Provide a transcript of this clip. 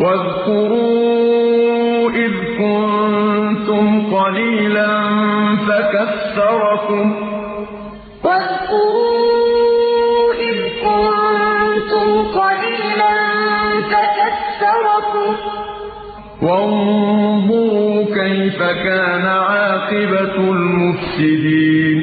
وَاذْكُرُوا إِذْ كُنتُمْ قَلِيلًا فَكَثَّرَكُمْ ۖ. وَانظُرُوا كَيْفَ كَانَ عَاقِبَةُ الْمُفْسِدِينَ.